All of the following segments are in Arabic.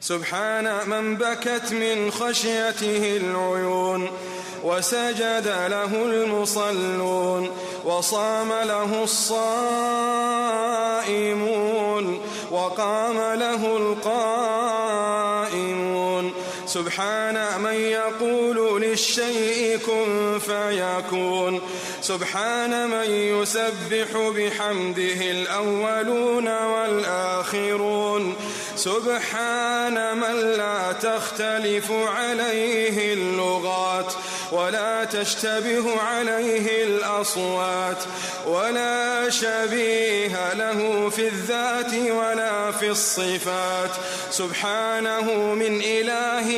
سبحان من بكت من خشيته العيون وسجد له المصلون وصام له الصائمون وقام له القائمون سبحان من يقول للشيء كن فيكون سبحان من يسبح بحمده الأولون والآخرون سبحان من لا تختلف عليه اللغات ولا تشتبه عليه الأصوات ولا شبيه له في الذات ولا في الصفات سبحانه من إله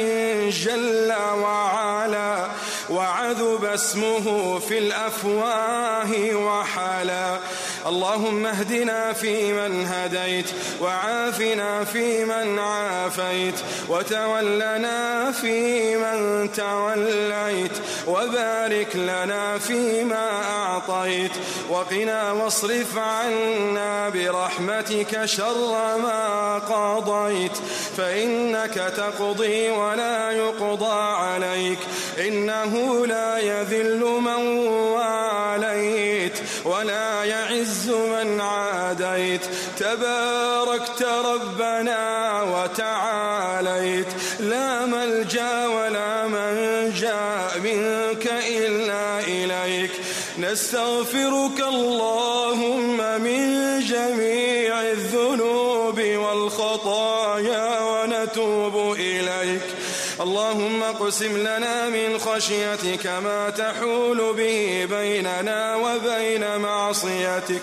جل وعلا وعذب اسمه في الأفواه وحلا اللهم اهدنا فيمن هديت وعافنا فيمن عافيت وتولنا فيمن توليت وبارك لنا فيما أعطيت وقنا واصرف عنا برحمتك شر ما قضيت فإنك تقضي ولا يقضى عليك إنه لا يذل من واليت ولا عاديت تباركت ربنا وتعاليت لا ملجأ ولا من جاء منك إلا إليك. نستغفرك اللهم من جميع الذنوب والخطايا ونتوب إليك. اللهم اقسم لنا من خشيتك ما تحول به بيننا وبين معصيتك.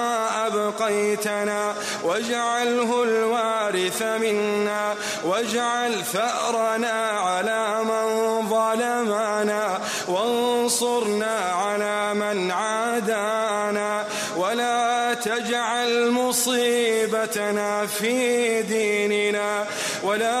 أبقيتنا واجعله الوارث منا واجعل ثأرنا على من ظلمنا وانصرنا على من عادانا ولا تجعل مصيبتنا في ديننا ولا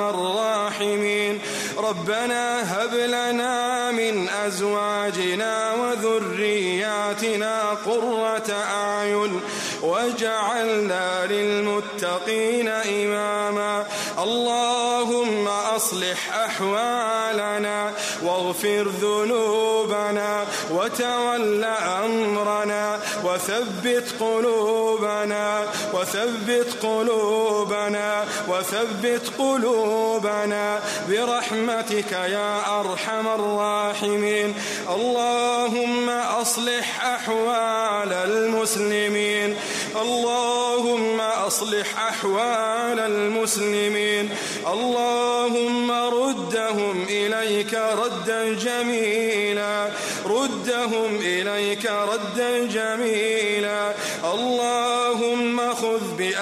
أرحم الراحمين. ربنا هب لنا من أزواجنا وذرياتنا قرة أعين وجعلنا للمتقين إماما. اللهم أصلح أحوالنا واغفر ذنوبنا وتول أمرنا وثبت قلوبنا وثبت قلوبنا وثبت قلوبنا برحمتك يا أرحم الراحمين. اللهم أصلح أحوال المسلمين. اللهم أصلح أحوال المسلمين. اللهم ردهم إليك ردا جميلا. ردهم إليك ردا جميلا. اللهم خذ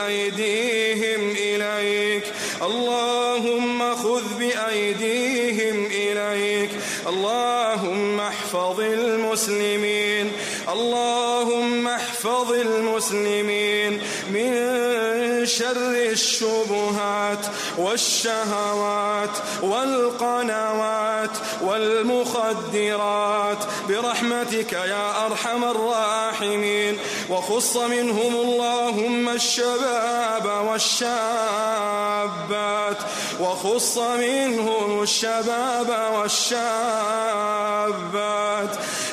بأيديهم إليك. اللهم خذ بأيديهم إليك. اللهم احفظ المسلمين. اللهم احفظ المسلمين من شر الشبهات والشهوات والقنوات والمخدرات. برحمتك يا أرحم الراحمين. وخص منهم اللهم الشباب والشابات. وخص منهم الشباب والشابات.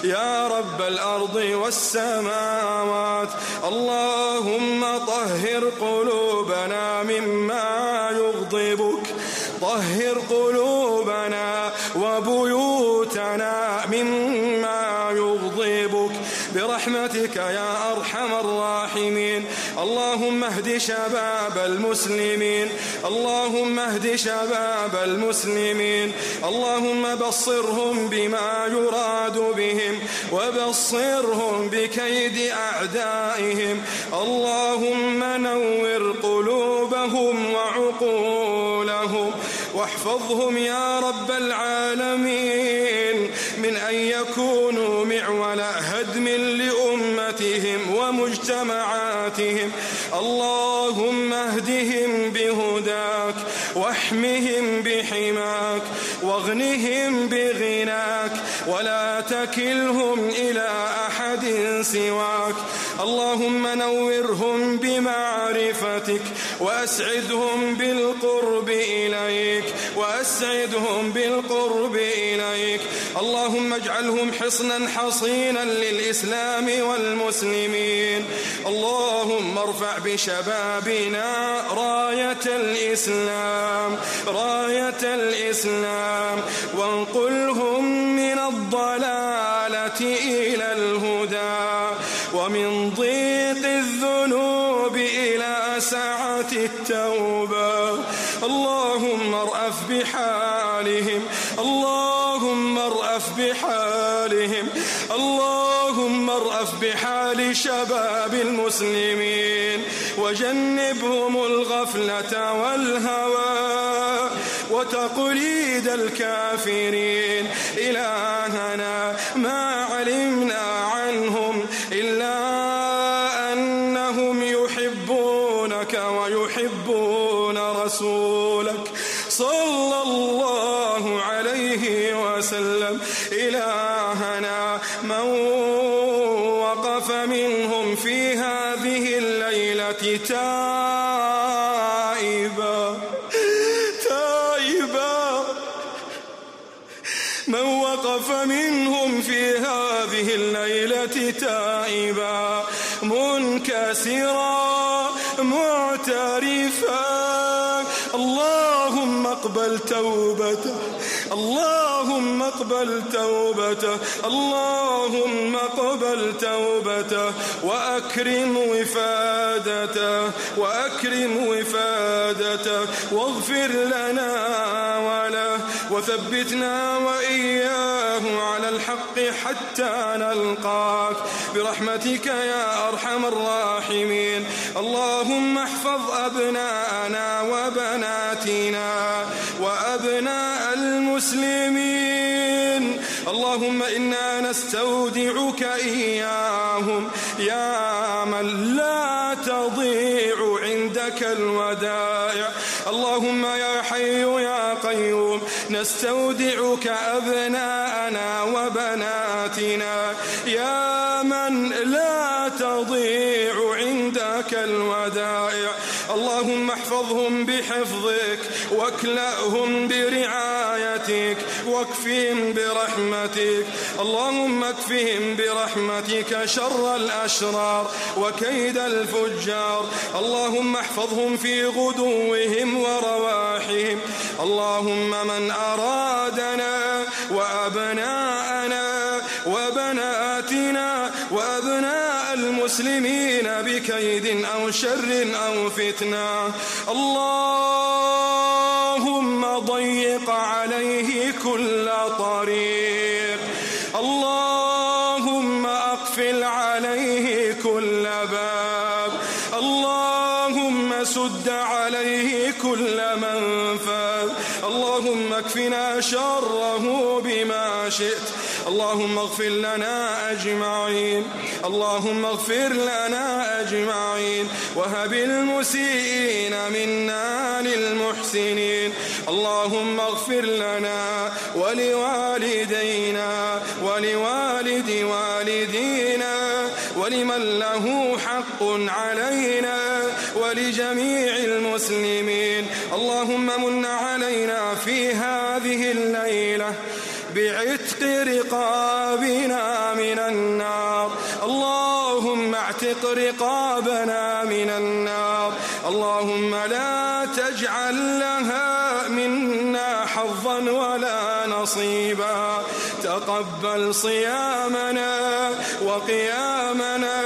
يا رب الأرض والسماوات. اللهم طهر قلوبنا مما يغضبك. طهر قلوبنا وبيوتنا مما برحمتك يا أرحم الراحمين. اللهم اهد شباب المسلمين. اللهم اهد شباب المسلمين. اللهم بصرهم بما يراد بهم وبصرهم بكيد أعدائهم. اللهم نور قلوبهم وعقولهم. واحفظهم يا رب العالمين. من أن يكونوا اللهم اهدهم بهداك واحمهم بحماك واغنهم بغناك ولا تكلهم إلى أحد سواك. اللهم نورهم بمعرفتك وأسعدهم بالقرب إليك وأسعدهم بالقرب إليك. اللهم اجعلهم حصنا حصينا للإسلام والمسلمين. اللهم ارفع بشبابنا راية الإسلام راية الإسلام وانقلهم من الضلالة إلى الهدى ومن ضيق الذنوب المسلمين وجنبهم الغفلة والهوى وتقليد الكافرين إلهنا ما علمنا عنهم إلا أنهم يحبونك ويحبون رسولك صلى الله عليه وسلم إلهنا تائبا تائبا. من وقف منهم في هذه الليلة تائبا منكسرا معترفا. اللهم اقبل توبته. اللهم اقبل توبته اللهم اقبل توبته وأكرم وفادته وأكرم وفادته واغفر لنا وله وثبتنا وإياه على الحق حتى نلقاك. برحمتك يا أرحم الراحمين. اللهم احفظ أبناءنا وبناتنا اللهم إنا نستودعك إياهم. يا من لا تضيع عندك الودائع. اللهم يا حي يا قيوم نستودعك أبناءنا وبناتنا. يا من لا تضيع عندك الودائع. اللهم احفظهم بحفظك واكلأهم برعايتك واكفهم برحمتك. اللهم اكفهم برحمتك شر الأشرار وكيد الفجار. اللهم احفظهم في غدوهم ورواحهم. اللهم من أرادنا شر أو فتنة. اللهم ضيق عليه كل طريق. اللهم أقفل عليه كل باب. اللهم سد عليه كل منفذ. اللهم اكفنا شره بما شئت. اللهم اغفر لنا أجمعين. اللهم اغفر لنا أجمعين. وهب المسيئين منا للمحسنين. اللهم اغفر لنا ولوالدينا ولوالد والدينا ولمن له حق علينا ولجميع المسلمين. اللهم من علينا في هذه الليلة بعتق رقابنا من النار. اللهم لا تجعل لها من حظا ولا نصيبا. تقبل صيامنا وقيامنا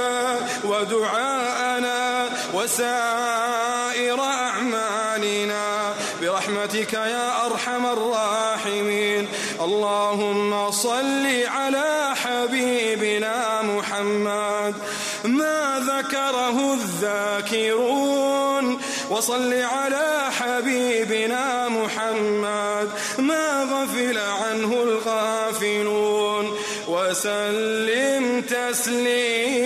ودعاءنا وسائر أعمالنا. برحمتك يا أرحم الراحمين. اللهم صل ما ذكره الذاكرون. وصل على حبيبنا محمد ما غفل عنه الغافلون. وسلم تسليما